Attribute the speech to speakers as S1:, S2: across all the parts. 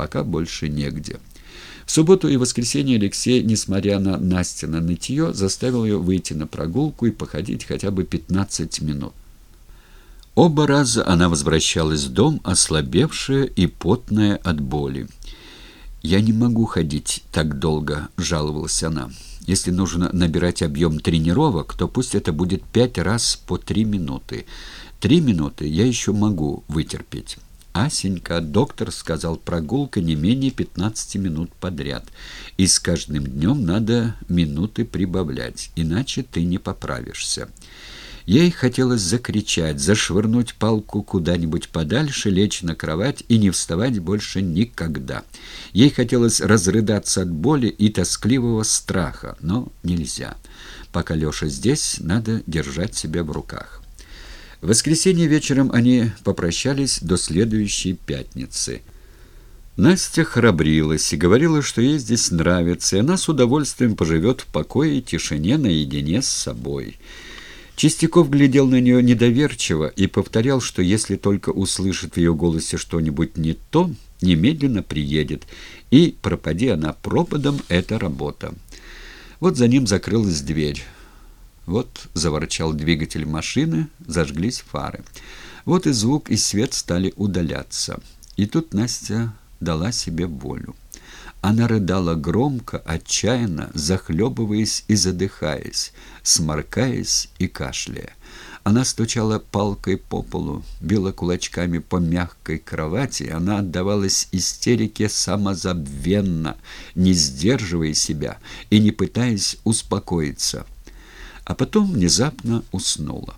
S1: пока больше негде. В субботу и воскресенье Алексей, несмотря на Настина нытье, заставил ее выйти на прогулку и походить хотя бы 15 минут. Оба раза она возвращалась в дом, ослабевшая и потная от боли. «Я не могу ходить так долго», — жаловалась она. «Если нужно набирать объем тренировок, то пусть это будет пять раз по три минуты. Три минуты я еще могу вытерпеть». «Асенька, доктор сказал, прогулка не менее 15 минут подряд. И с каждым днем надо минуты прибавлять, иначе ты не поправишься». Ей хотелось закричать, зашвырнуть палку куда-нибудь подальше, лечь на кровать и не вставать больше никогда. Ей хотелось разрыдаться от боли и тоскливого страха, но нельзя. Пока Леша здесь, надо держать себя в руках. В воскресенье вечером они попрощались до следующей пятницы. Настя храбрилась и говорила, что ей здесь нравится, и она с удовольствием поживет в покое и тишине наедине с собой. Чистяков глядел на нее недоверчиво и повторял, что если только услышит в ее голосе что-нибудь не то, немедленно приедет, и, пропади она пропадом, это работа. Вот за ним закрылась дверь. Вот заворчал двигатель машины, зажглись фары. Вот и звук, и свет стали удаляться. И тут Настя дала себе волю. Она рыдала громко, отчаянно, захлебываясь и задыхаясь, сморкаясь и кашляя. Она стучала палкой по полу, била кулачками по мягкой кровати, она отдавалась истерике самозабвенно, не сдерживая себя и не пытаясь успокоиться. А потом внезапно уснула.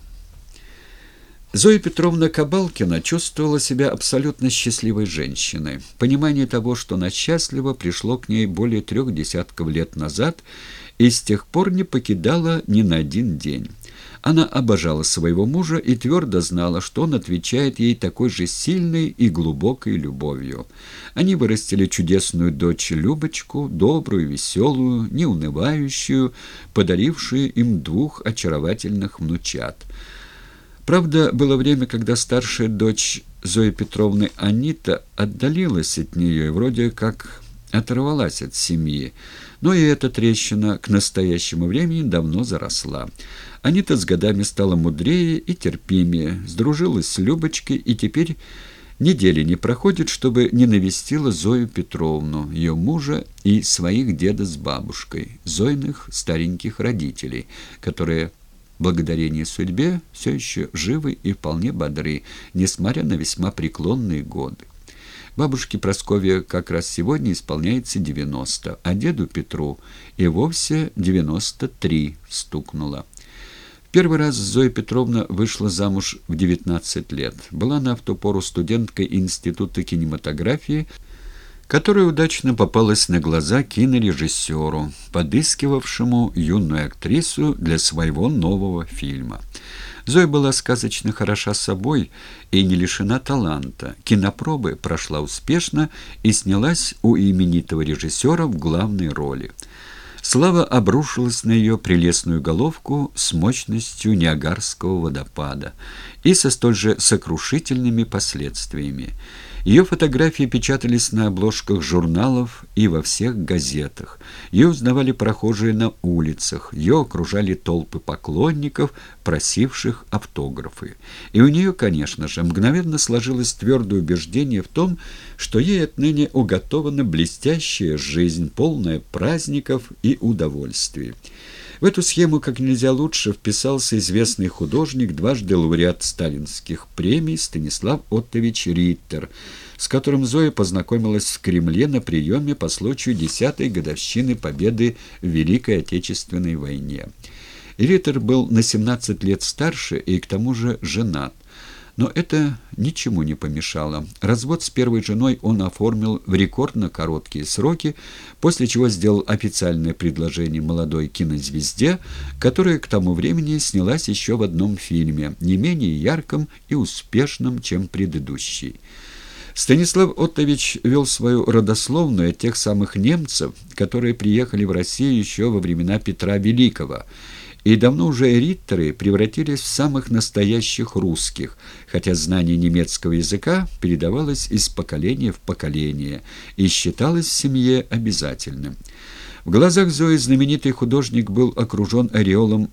S1: Зоя Петровна Кабалкина чувствовала себя абсолютно счастливой женщиной. Понимание того, что она счастлива, пришло к ней более трех десятков лет назад и с тех пор не покидала ни на один день. Она обожала своего мужа и твердо знала, что он отвечает ей такой же сильной и глубокой любовью. Они вырастили чудесную дочь Любочку, добрую, веселую, неунывающую, подарившую им двух очаровательных внучат – Правда, было время, когда старшая дочь Зои Петровны Анита отдалилась от нее и вроде как оторвалась от семьи. Но и эта трещина к настоящему времени давно заросла. Анита с годами стала мудрее и терпимее, сдружилась с Любочкой и теперь недели не проходит, чтобы не навестила Зою Петровну, ее мужа и своих деда с бабушкой, Зойных стареньких родителей, которые благодарение судьбе, все еще живы и вполне бодры, несмотря на весьма преклонные годы. Бабушке Прасковье как раз сегодня исполняется 90, а деду Петру и вовсе 93 стукнуло. Первый раз Зоя Петровна вышла замуж в 19 лет. Была она в ту пору студенткой Института кинематографии, которая удачно попалась на глаза кинорежиссеру, подыскивавшему юную актрису для своего нового фильма. Зоя была сказочно хороша собой и не лишена таланта. Кинопробы прошла успешно и снялась у именитого режиссера в главной роли. Слава обрушилась на ее прелестную головку с мощностью Ниагарского водопада и со столь же сокрушительными последствиями. Ее фотографии печатались на обложках журналов и во всех газетах. Ее узнавали прохожие на улицах, ее окружали толпы поклонников, просивших автографы. И у нее, конечно же, мгновенно сложилось твердое убеждение в том, что ей отныне уготована блестящая жизнь, полная праздников и удовольствий. В эту схему как нельзя лучше вписался известный художник, дважды лауреат сталинских премий Станислав Оттович Риттер, с которым Зоя познакомилась в Кремле на приеме по случаю десятой годовщины победы в Великой Отечественной войне. Риттер был на 17 лет старше и к тому же женат. Но это ничему не помешало. Развод с первой женой он оформил в рекордно короткие сроки, после чего сделал официальное предложение молодой кинозвезде, которая к тому времени снялась еще в одном фильме, не менее ярком и успешном, чем предыдущий. Станислав Оттович вел свою родословную от тех самых немцев, которые приехали в Россию еще во времена Петра Великого – И давно уже риттеры превратились в самых настоящих русских, хотя знание немецкого языка передавалось из поколения в поколение и считалось в семье обязательным. В глазах Зои знаменитый художник был окружен ореолом